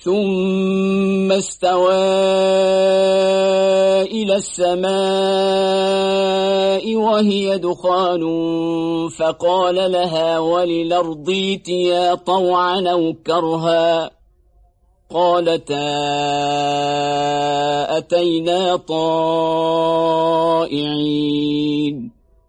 ثم استوى إلى السماء وهي دخان فقال لها وللأرض ائتيا طوعا أو كرها قالتا أتينا طائعين